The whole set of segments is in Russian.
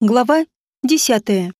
Глава десятая.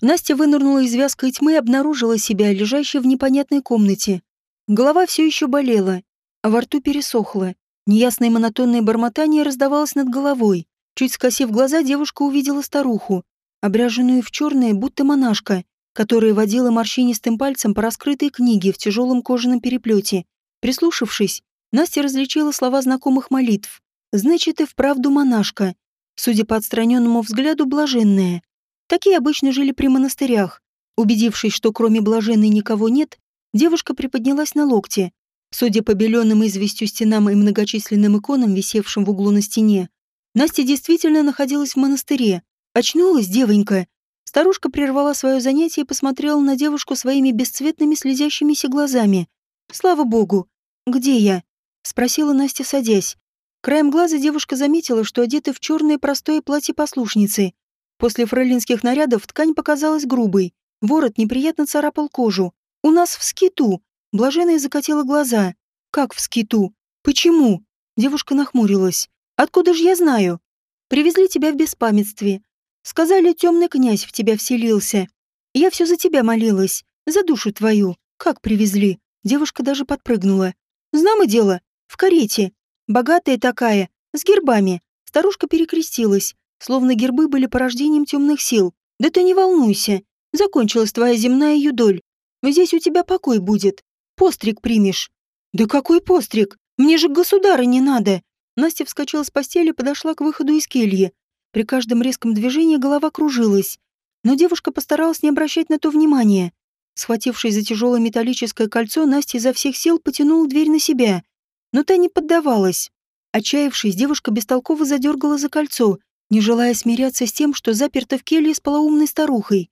Настя вынырнула из вязкой тьмы и обнаружила себя, лежащей в непонятной комнате. Голова все еще болела, а во рту пересохло. Неясное монотонное бормотание раздавалось над головой. Чуть скосив глаза, девушка увидела старуху, обряженную в черное, будто монашка, которая водила морщинистым пальцем по раскрытой книге в тяжелом кожаном переплете. Прислушавшись, Настя различила слова знакомых молитв. «Значит, и вправду монашка», судя по отстраненному взгляду, блаженная. Такие обычно жили при монастырях. Убедившись, что кроме блаженной никого нет, девушка приподнялась на локте. Судя по беленым известью стенам и многочисленным иконам, висевшим в углу на стене, Настя действительно находилась в монастыре. Очнулась девонька. Старушка прервала свое занятие и посмотрела на девушку своими бесцветными слезящимися глазами. «Слава богу! Где я?» — спросила Настя, садясь. Краем глаза девушка заметила, что одета в черное простое платье послушницы. После фрейлинских нарядов ткань показалась грубой. Ворот неприятно царапал кожу. «У нас в скиту!» Блаженная закатила глаза. «Как в скиту? Почему?» Девушка нахмурилась. «Откуда же я знаю?» «Привезли тебя в беспамятстве. Сказали, темный князь в тебя вселился. Я все за тебя молилась. За душу твою. Как привезли?» Девушка даже подпрыгнула. «Знамо дело. В карете. Богатая такая, с гербами. Старушка перекрестилась, словно гербы были порождением темных сил. Да ты не волнуйся. Закончилась твоя земная юдоль. Здесь у тебя покой будет. Постриг примешь. Да какой постриг? Мне же государа не надо. Настя вскочила с постели и подошла к выходу из кельи. При каждом резком движении голова кружилась. Но девушка постаралась не обращать на то внимания. Схватившись за тяжелое металлическое кольцо, Настя изо всех сил потянула дверь на себя но та не поддавалась. Отчаявшись, девушка бестолково задергала за кольцо, не желая смиряться с тем, что заперта в келье с полоумной старухой.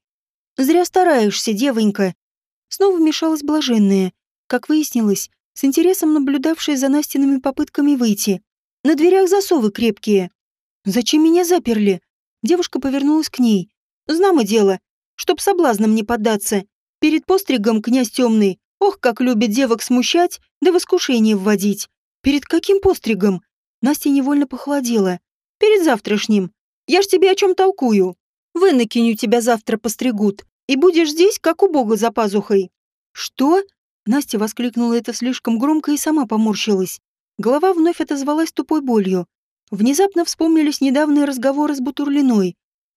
«Зря стараешься, девонька!» Снова вмешалась блаженная, как выяснилось, с интересом наблюдавшая за Настиными попытками выйти. «На дверях засовы крепкие». «Зачем меня заперли?» Девушка повернулась к ней. «Знамо дело, чтоб соблазнам не поддаться. Перед постригом князь темный Ох, как любит девок смущать, да в искушение вводить. Перед каким постригом? Настя невольно похолодела. Перед завтрашним. Я ж тебе о чем толкую. Вынакиню тебя завтра постригут, и будешь здесь, как у бога за пазухой. Что? Настя воскликнула это слишком громко и сама поморщилась. Голова вновь отозвалась тупой болью. Внезапно вспомнились недавние разговоры с Бутурлиной.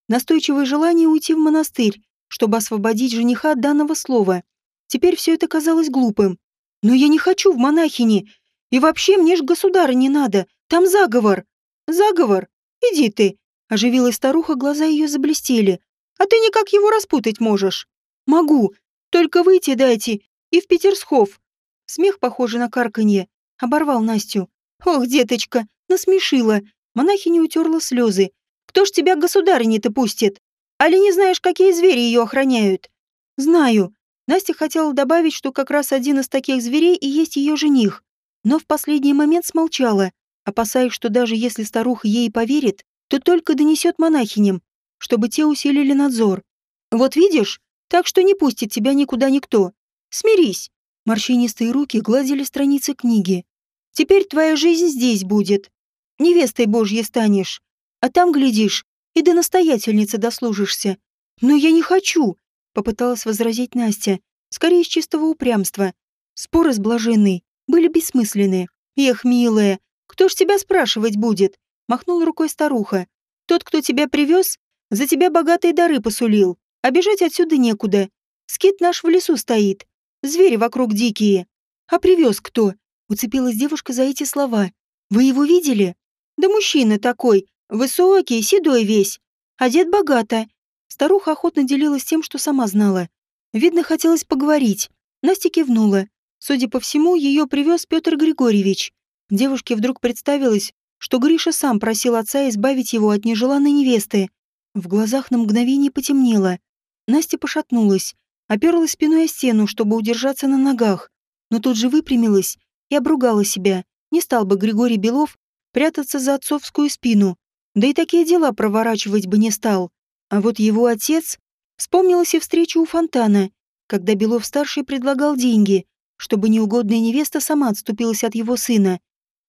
Настойчивое желание уйти в монастырь, чтобы освободить жениха от данного слова. Теперь все это казалось глупым. Но я не хочу в монахини. И вообще мне ж государа не надо. Там заговор. Заговор? Иди ты. Оживилась старуха, глаза ее заблестели. А ты никак его распутать можешь. Могу. Только выйти дайте. И в Петерсхов. Смех, похожий на карканье, оборвал Настю. Ох, деточка, насмешила. Монахиня утерла слезы. Кто ж тебя государыне-то пустит? Али не знаешь, какие звери ее охраняют? Знаю. Настя хотела добавить, что как раз один из таких зверей и есть ее жених, но в последний момент смолчала, опасаясь, что даже если старуха ей поверит, то только донесет монахиням, чтобы те усилили надзор. «Вот видишь, так что не пустит тебя никуда никто. Смирись!» Морщинистые руки гладили страницы книги. «Теперь твоя жизнь здесь будет. Невестой Божьей станешь. А там, глядишь, и до настоятельницы дослужишься. Но я не хочу!» Попыталась возразить Настя, скорее из чистого упрямства. Споры с блаженной были бессмысленны. «Эх, милая, кто ж тебя спрашивать будет?» Махнула рукой старуха. «Тот, кто тебя привез, за тебя богатые дары посулил. А бежать отсюда некуда. Скит наш в лесу стоит. Звери вокруг дикие. А привез кто?» Уцепилась девушка за эти слова. «Вы его видели?» «Да мужчина такой, высокий, седой весь. Одет богато. Старуха охотно делилась тем, что сама знала. Видно, хотелось поговорить. Настя кивнула. Судя по всему, ее привез Петр Григорьевич. Девушке вдруг представилось, что Гриша сам просил отца избавить его от нежеланной невесты. В глазах на мгновение потемнело. Настя пошатнулась, оперлась спиной о стену, чтобы удержаться на ногах, но тут же выпрямилась и обругала себя. Не стал бы Григорий Белов прятаться за отцовскую спину, да и такие дела проворачивать бы не стал. А вот его отец... Вспомнилась и встреча у фонтана, когда Белов-старший предлагал деньги, чтобы неугодная невеста сама отступилась от его сына.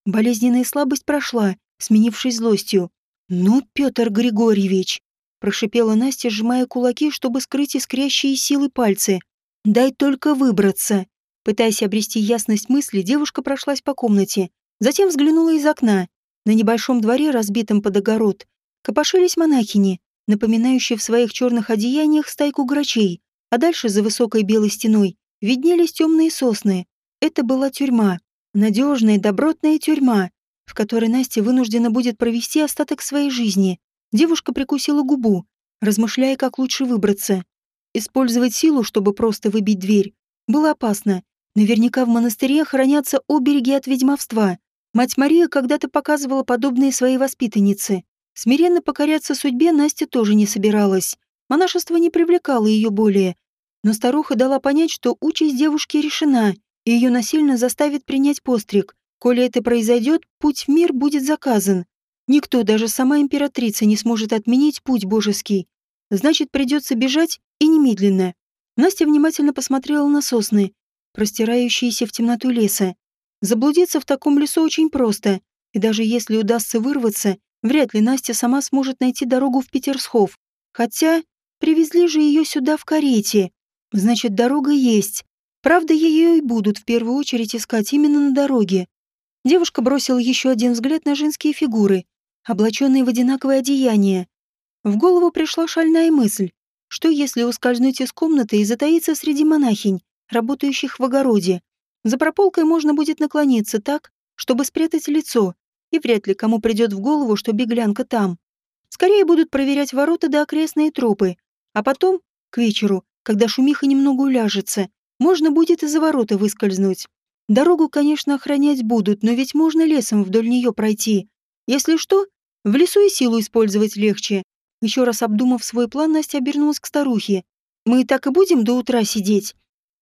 Болезненная слабость прошла, сменившись злостью. «Ну, Петр Григорьевич!» прошипела Настя, сжимая кулаки, чтобы скрыть искрящие силы пальцы. «Дай только выбраться!» Пытаясь обрести ясность мысли, девушка прошлась по комнате, затем взглянула из окна. На небольшом дворе, разбитом под огород, копошились монахини, напоминающие в своих черных одеяниях стайку грачей, а дальше за высокой белой стеной виднелись темные сосны. Это была тюрьма. Надежная, добротная тюрьма, в которой Настя вынуждена будет провести остаток своей жизни. Девушка прикусила губу, размышляя, как лучше выбраться. Использовать силу, чтобы просто выбить дверь, было опасно. Наверняка в монастыре хранятся обереги от ведьмовства. Мать Мария когда-то показывала подобные своей воспитаннице. Смиренно покоряться судьбе Настя тоже не собиралась. Монашество не привлекало ее более. Но старуха дала понять, что участь девушки решена, и ее насильно заставит принять постриг. Коли это произойдет, путь в мир будет заказан. Никто, даже сама императрица, не сможет отменить путь божеский. Значит, придется бежать и немедленно. Настя внимательно посмотрела на сосны, простирающиеся в темноту леса. Заблудиться в таком лесу очень просто, и даже если удастся вырваться, вряд ли Настя сама сможет найти дорогу в Петерсхов. Хотя привезли же ее сюда в карете. Значит, дорога есть. Правда, ее и будут в первую очередь искать именно на дороге. Девушка бросила еще один взгляд на женские фигуры, облаченные в одинаковое одеяние. В голову пришла шальная мысль, что если ускользнуть из комнаты и затаиться среди монахинь, работающих в огороде. За прополкой можно будет наклониться так, чтобы спрятать лицо, и вряд ли кому придет в голову, что беглянка там. Скорее будут проверять ворота до окрестные тропы, а потом, к вечеру, когда шумиха немного уляжется, можно будет из-за ворота выскользнуть. Дорогу, конечно, охранять будут, но ведь можно лесом вдоль нее пройти. Если что, в лесу и силу использовать легче. Еще раз обдумав свой план, Настя обернулась к старухе. «Мы так и будем до утра сидеть?»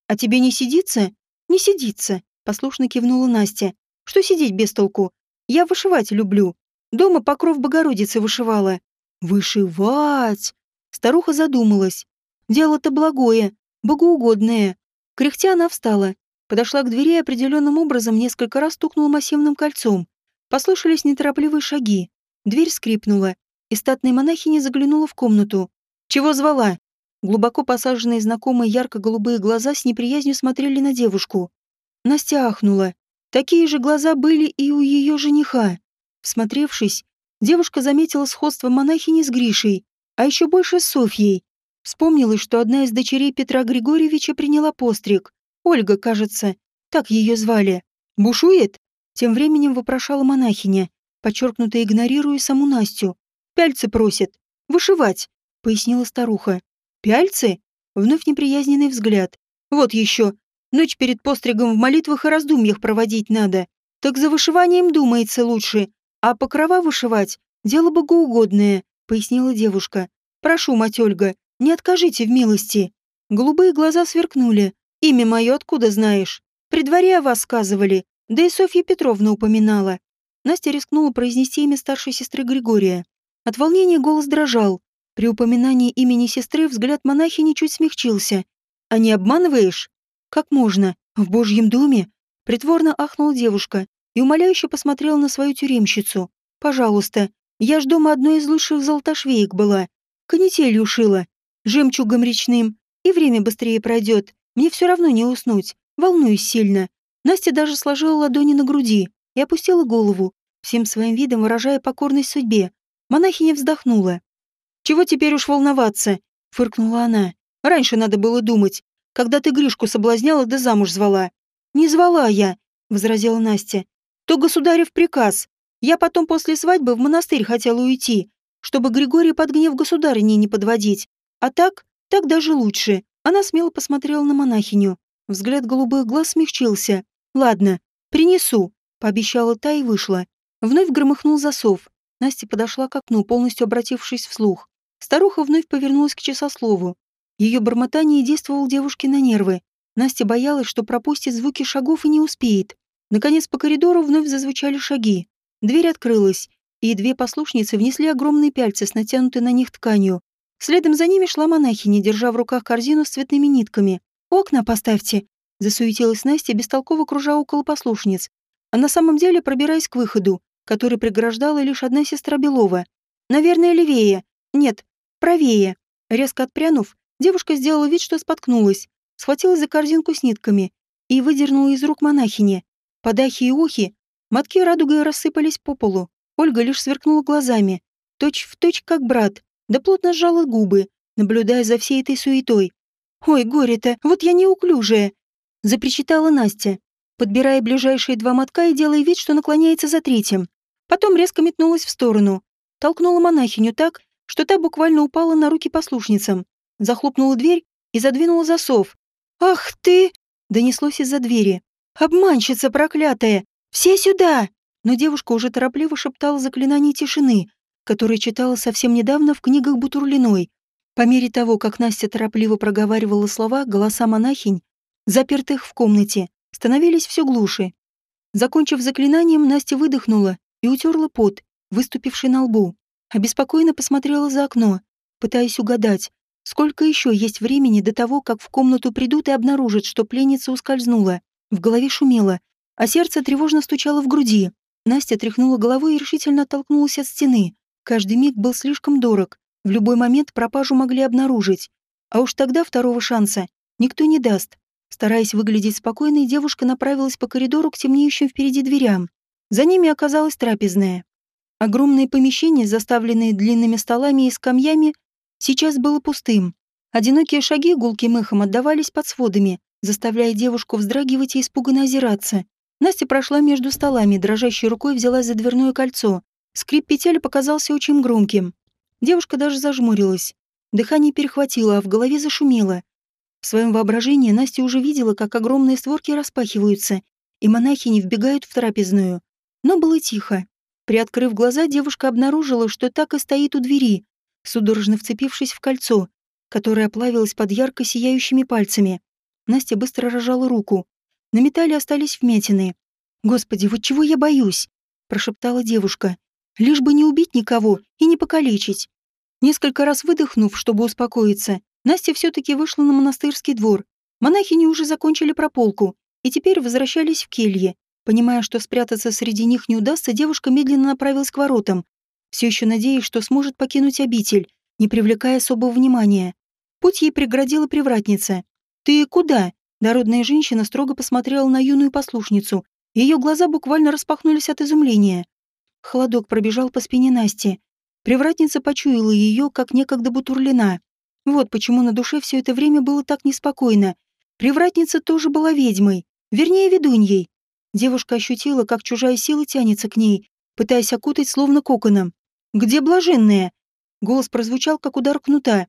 «А тебе не сидится?» «Не сидится», — послушно кивнула Настя. «Что сидеть без толку? Я вышивать люблю. Дома покров Богородицы вышивала». «Вышивать!» Старуха задумалась. «Дело-то благое, богоугодное». Кряхтя она встала, подошла к двери и определенным образом несколько раз стукнула массивным кольцом. Послышались неторопливые шаги. Дверь скрипнула, и статная монахиня заглянула в комнату. «Чего звала?» Глубоко посаженные знакомые ярко-голубые глаза с неприязнью смотрели на девушку. Настя ахнула. Такие же глаза были и у ее жениха. Всмотревшись, девушка заметила сходство монахини с Гришей, а еще больше с Софьей. Вспомнилось, что одна из дочерей Петра Григорьевича приняла постриг. Ольга, кажется, так ее звали. «Бушует?» Тем временем вопрошала монахиня, подчеркнуто игнорируя саму Настю. «Пяльцы просит. Вышивать», — пояснила старуха. Пяльцы? Вновь неприязненный взгляд. Вот еще. Ночь перед постригом в молитвах и раздумьях проводить надо. Так за вышиванием думается лучше. А покрова вышивать — дело богоугодное, пояснила девушка. Прошу, мать Ольга, не откажите в милости. Голубые глаза сверкнули. Имя мое откуда знаешь? При дворе о вас сказывали. Да и Софья Петровна упоминала. Настя рискнула произнести имя старшей сестры Григория. От волнения голос дрожал. При упоминании имени сестры взгляд монахини чуть смягчился. «А не обманываешь?» «Как можно? В Божьем доме?» Притворно ахнула девушка и умоляюще посмотрела на свою тюремщицу. «Пожалуйста, я ж дома одной из лучших золотошвеек была. Канителью шила, жемчугом речным, и время быстрее пройдет. Мне все равно не уснуть, волнуюсь сильно». Настя даже сложила ладони на груди и опустила голову, всем своим видом выражая покорность судьбе. Монахиня вздохнула. «Чего теперь уж волноваться?» — фыркнула она. «Раньше надо было думать, когда ты Гришку соблазняла да замуж звала». «Не звала я», — возразила Настя. «То государев приказ. Я потом после свадьбы в монастырь хотела уйти, чтобы Григория под гнев государыни не подводить. А так, так даже лучше». Она смело посмотрела на монахиню. Взгляд голубых глаз смягчился. «Ладно, принесу», — пообещала та и вышла. Вновь громыхнул засов. Настя подошла к окну, полностью обратившись вслух. Старуха вновь повернулась к часослову. Ее бормотание действовало девушке на нервы. Настя боялась, что пропустит звуки шагов и не успеет. Наконец по коридору вновь зазвучали шаги. Дверь открылась, и две послушницы внесли огромные пяльцы с натянутой на них тканью. Следом за ними шла монахиня, держа в руках корзину с цветными нитками. «Окна поставьте!» — засуетилась Настя, бестолково кружа около послушниц. А на самом деле пробираясь к выходу, который преграждала лишь одна сестра Белова. «Наверное, левее. Нет, правее!» Резко отпрянув, девушка сделала вид, что споткнулась, схватилась за корзинку с нитками и выдернула из рук монахини. Под ахи и охи мотки радугой рассыпались по полу. Ольга лишь сверкнула глазами, точь в точь как брат, да плотно сжала губы, наблюдая за всей этой суетой. «Ой, горе-то, вот я неуклюжая!» — запричитала Настя, подбирая ближайшие два мотка и делая вид, что наклоняется за третьим. Потом резко метнулась в сторону, толкнула монахиню так, что та буквально упала на руки послушницам, захлопнула дверь и задвинула засов. «Ах ты!» — донеслось из-за двери. «Обманщица проклятая! Все сюда!» Но девушка уже торопливо шептала заклинание тишины, которое читала совсем недавно в книгах Бутурлиной. По мере того, как Настя торопливо проговаривала слова, голоса монахинь, запертых в комнате, становились все глуше. Закончив заклинанием, Настя выдохнула и утерла пот, выступивший на лбу. Обеспокоенно посмотрела за окно, пытаясь угадать, сколько еще есть времени до того, как в комнату придут и обнаружат, что пленница ускользнула. В голове шумело, а сердце тревожно стучало в груди. Настя тряхнула головой и решительно оттолкнулась от стены. Каждый миг был слишком дорог. В любой момент пропажу могли обнаружить. А уж тогда второго шанса никто не даст. Стараясь выглядеть спокойной, девушка направилась по коридору к темнеющим впереди дверям. За ними оказалась трапезная. Огромное помещение, заставленное длинными столами и скамьями, сейчас было пустым. Одинокие шаги гулким эхом отдавались под сводами, заставляя девушку вздрагивать и испуганно озираться. Настя прошла между столами, дрожащей рукой взялась за дверное кольцо. Скрип петель показался очень громким. Девушка даже зажмурилась. Дыхание перехватило, а в голове зашумело. В своем воображении Настя уже видела, как огромные створки распахиваются, и монахини вбегают в трапезную. Но было тихо. Приоткрыв глаза, девушка обнаружила, что так и стоит у двери, судорожно вцепившись в кольцо, которое оплавилось под ярко сияющими пальцами. Настя быстро рожала руку. На металле остались вмятины. «Господи, вот чего я боюсь?» – прошептала девушка. «Лишь бы не убить никого и не покалечить». Несколько раз выдохнув, чтобы успокоиться, Настя все-таки вышла на монастырский двор. Монахини уже закончили прополку и теперь возвращались в келье. Понимая, что спрятаться среди них не удастся, девушка медленно направилась к воротам, все еще надеясь, что сможет покинуть обитель, не привлекая особого внимания. Путь ей преградила привратница. «Ты куда?» Дородная женщина строго посмотрела на юную послушницу. Ее глаза буквально распахнулись от изумления. Холодок пробежал по спине Насти. Привратница почуяла ее, как некогда Бутурлина. Вот почему на душе все это время было так неспокойно. Привратница тоже была ведьмой, вернее, ведуньей. Девушка ощутила, как чужая сила тянется к ней, пытаясь окутать словно коконом. «Где блаженная?» Голос прозвучал, как удар кнута.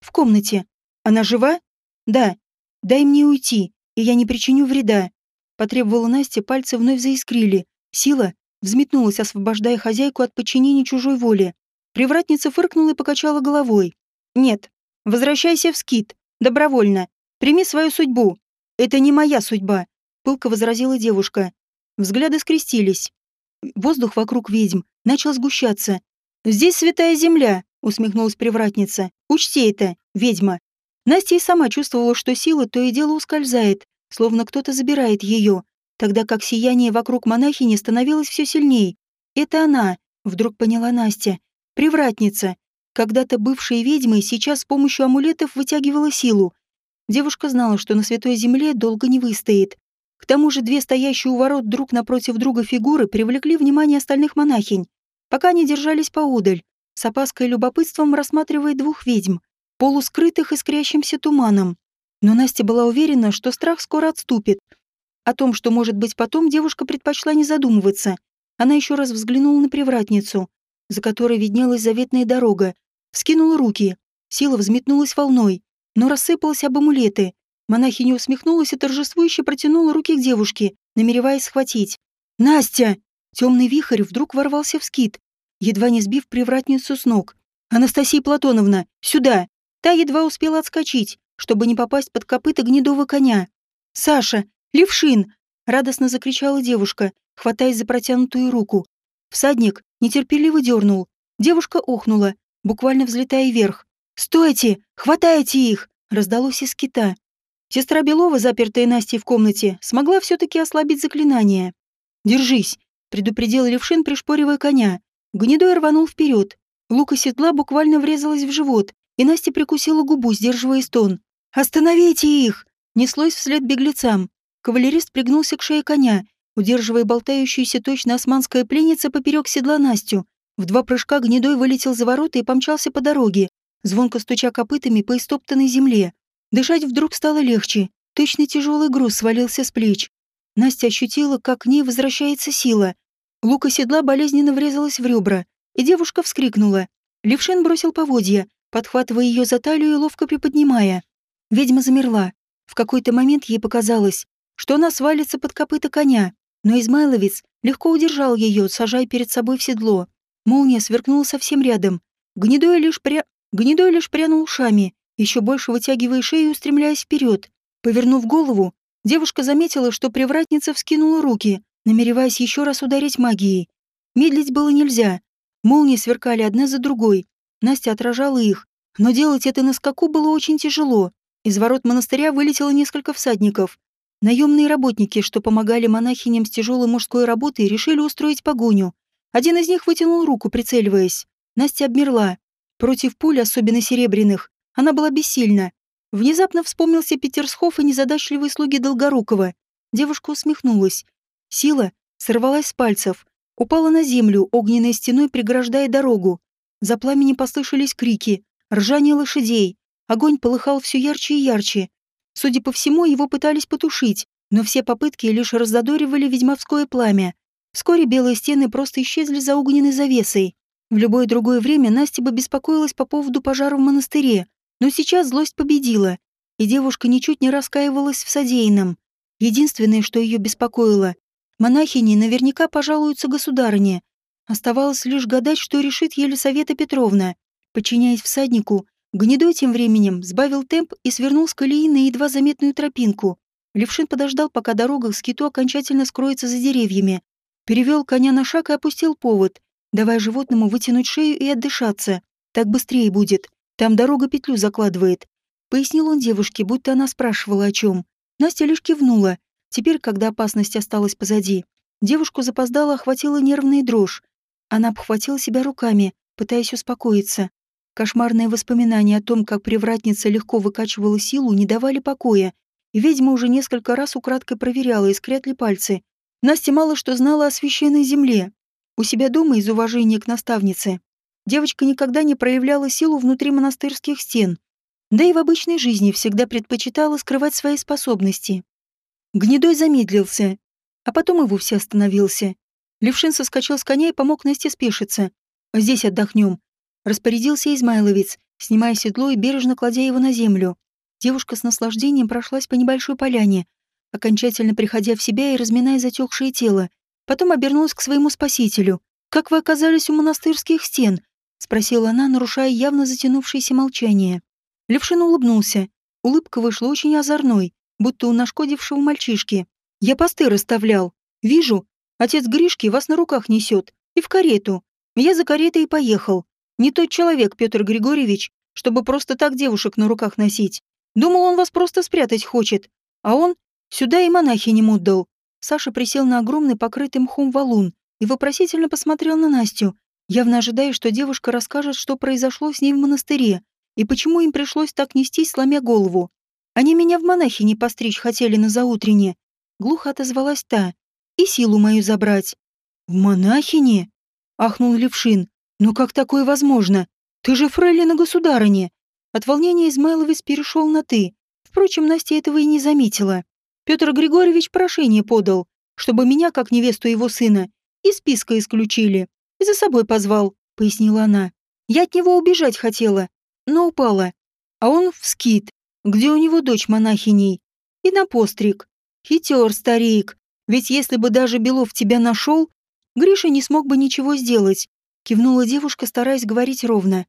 «В комнате. Она жива?» «Да. Дай мне уйти, и я не причиню вреда». Потребовала Настя, пальцы вновь заискрили. Сила взметнулась, освобождая хозяйку от подчинения чужой воли. Привратница фыркнула и покачала головой. «Нет, Возвращайся в скит. Добровольно. Прими свою судьбу. Это не моя судьба», — пылко возразила девушка. Взгляды скрестились. Воздух вокруг ведьм начал сгущаться. «Здесь святая земля», — усмехнулась привратница. «Учти это, ведьма». Настя и сама чувствовала, что сила то и дело ускользает, словно кто-то забирает ее, тогда как сияние вокруг монахини становилось все сильней. «Это она», — вдруг поняла Настя. «Привратница, когда-то бывшая ведьмой сейчас с помощью амулетов вытягивала силу. Девушка знала, что на Святой Земле долго не выстоит. К тому же две стоящие у ворот друг напротив друга фигуры привлекли внимание остальных монахинь. Пока они держались поодаль, с опаской и любопытством рассматривая двух ведьм, полускрытых искрящимся туманом. Но Настя была уверена, что страх скоро отступит. О том, что может быть потом, девушка предпочла не задумываться. Она еще раз взглянула на привратницу за которой виднелась заветная дорога, вскинула руки. Сила взметнулась волной, но рассыпалась об амулеты. Монахиня усмехнулась и торжествующе протянула руки к девушке, намереваясь схватить. «Настя!» Темный вихрь вдруг ворвался в скит, едва не сбив привратницу с ног. «Анастасия Платоновна, сюда!» Та едва успела отскочить, чтобы не попасть под копыта гнедого коня. «Саша! Левшин!» — радостно закричала девушка, хватаясь за протянутую руку. Всадник нетерпеливо дернул. Девушка охнула, буквально взлетая вверх. «Стойте! Хватайте их!» раздалось из кита. Сестра Белова, запертая Настей в комнате, смогла все-таки ослабить заклинание. «Держись!» — предупредил Левшин, пришпоривая коня. Гнедой рванул вперед. Лука седла буквально врезалась в живот, и Настя прикусила губу, сдерживая стон. «Остановите их!» Неслось вслед беглецам. Кавалерист пригнулся к шее коня, удерживая болтающуюся точно османская пленница поперек седла Настю. В два прыжка гнедой вылетел за ворота и помчался по дороге, звонко стуча копытами по истоптанной земле. Дышать вдруг стало легче. Точно тяжелый груз свалился с плеч. Настя ощутила, как к ней возвращается сила. Лука седла болезненно врезалась в ребра, и девушка вскрикнула. Левшин бросил поводья, подхватывая ее за талию и ловко приподнимая. Ведьма замерла. В какой-то момент ей показалось, что она свалится под копыта коня, но Измайловец легко удержал ее, сажая перед собой в седло. Молния сверкнула совсем рядом. Гнедой лишь, пря... Гнедой лишь прянул ушами, еще больше вытягивая шею и устремляясь вперед. Повернув голову, девушка заметила, что привратница вскинула руки, намереваясь еще раз ударить магией. Медлить было нельзя. Молнии сверкали одна за другой. Настя отражала их, но делать это на скаку было очень тяжело. Из ворот монастыря вылетело несколько всадников. Наемные работники, что помогали монахиням с тяжелой мужской работой, решили устроить погоню. Один из них вытянул руку, прицеливаясь. Настя обмерла. Против пуль, особенно серебряных, она была бессильна. Внезапно вспомнился Петерсхоф и незадачливые слуги Долгорукова. Девушка усмехнулась. Сила сорвалась с пальцев, упала на землю, огненной стеной преграждая дорогу. За пламени послышались крики, ржание лошадей. Огонь полыхал все ярче и ярче. Судя по всему, его пытались потушить, но все попытки лишь раззадоривали ведьмовское пламя. Вскоре белые стены просто исчезли за огненной завесой. В любое другое время Настя бы беспокоилась по поводу пожара в монастыре, но сейчас злость победила, и девушка ничуть не раскаивалась в содеянном. Единственное, что ее беспокоило, монахини наверняка пожалуются государыне, Оставалось лишь гадать, что решит Елисавета Петровна. Подчиняясь всаднику, Гнедой тем временем сбавил темп и свернул с колеи на едва заметную тропинку. Левшин подождал, пока дорога к скиту окончательно скроется за деревьями. Перевел коня на шаг и опустил повод, давая животному вытянуть шею и отдышаться. Так быстрее будет. Там дорога петлю закладывает. Пояснил он девушке, будто она спрашивала о чем. Настя лишь кивнула. Теперь, когда опасность осталась позади, девушку запоздала охватила нервная дрожь. Она обхватила себя руками, пытаясь успокоиться. Кошмарные воспоминания о том, как привратница легко выкачивала силу, не давали покоя, и ведьма уже несколько раз украдкой проверяла, искрят ли пальцы. Настя мало что знала о священной земле. У себя дома из уважения к наставнице. Девочка никогда не проявляла силу внутри монастырских стен, да и в обычной жизни всегда предпочитала скрывать свои способности. Гнедой замедлился, а потом и вовсе остановился, Левшин соскочил с коня и помог Насте спешиться. «Здесь отдохнем», — распорядился Измайловец, снимая седло и бережно кладя его на землю. Девушка с наслаждением прошлась по небольшой поляне, окончательно приходя в себя и разминая затекшее тело. Потом обернулась к своему спасителю. «Как вы оказались у монастырских стен?» — спросила она, нарушая явно затянувшееся молчание. Левшин улыбнулся. Улыбка вышла очень озорной, будто у нашкодившего мальчишки. «Я посты расставлял. Вижу, Отец Гришки вас на руках несет. И в карету. Я за каретой и поехал. Не тот человек, Петр Григорьевич, чтобы просто так девушек на руках носить. Думал, он вас просто спрятать хочет. А он сюда и монахиням отдал. Саша присел на огромный покрытый мхом валун и вопросительно посмотрел на Настю, явно ожидая, что девушка расскажет, что произошло с ней в монастыре и почему им пришлось так нестись, сломя голову. Они меня в монахини постричь хотели на заутрене. Глухо отозвалась та и силу мою забрать. В монахине? Ахнул Левшин. Но как такое возможно? Ты же фрейлина государыня. От волнения Измайловец перешел на «ты». Впрочем, Настя этого и не заметила. Петр Григорьевич прошение подал, чтобы меня, как невесту его сына, из списка исключили. И за собой позвал, пояснила она. Я от него убежать хотела, но упала. А он в скит, где у него дочь монахиней. И на постриг. Хитер старик. Ведь если бы даже Белов тебя нашел, Гриша не смог бы ничего сделать. Кивнула девушка, стараясь говорить ровно.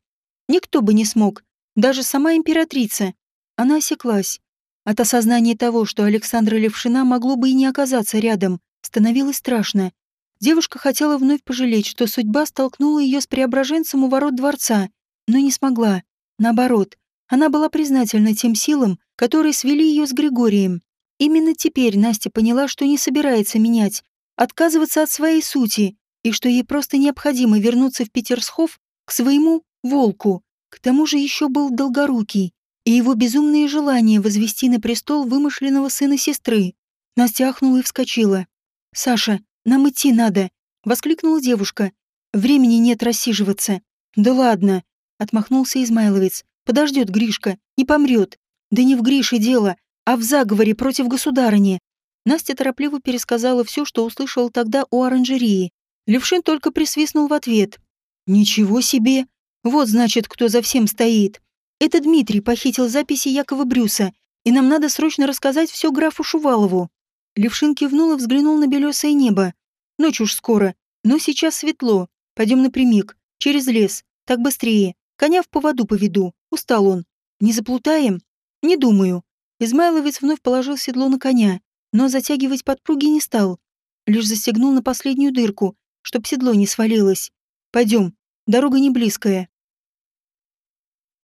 Никто бы не смог, даже сама императрица. Она осеклась. От осознания того, что Александра Левшина могло бы и не оказаться рядом, становилось страшно. Девушка хотела вновь пожалеть, что судьба столкнула ее с преображенцем у ворот дворца, но не смогла. Наоборот, она была признательна тем силам, которые свели ее с Григорием. Именно теперь Настя поняла, что не собирается менять, отказываться от своей сути, и что ей просто необходимо вернуться в Петерсхов к своему волку. К тому же еще был долгорукий, и его безумное желание возвести на престол вымышленного сына сестры. Настя ахнула и вскочила. «Саша, нам идти надо!» — воскликнула девушка. «Времени нет рассиживаться». «Да ладно!» — отмахнулся Измайловец. «Подождет Гришка, не помрет. Да не в Грише дело, а в заговоре против государыни». Настя торопливо пересказала все, что услышала тогда у оранжерии. Левшин только присвистнул в ответ. «Ничего себе! Вот, значит, кто за всем стоит. Это Дмитрий похитил записи Якова Брюса, и нам надо срочно рассказать все графу Шувалову». Левшин кивнул и взглянул на белесое небо. Ночь уж скоро, но сейчас светло. Пойдем напрямик, через лес, так быстрее. Коня в поводу поведу. Устал он. Не заплутаем? Не думаю. Измайловец вновь положил седло на коня, но затягивать подпруги не стал. Лишь застегнул на последнюю дырку, чтоб седло не свалилось. Пойдем, дорога не близкая.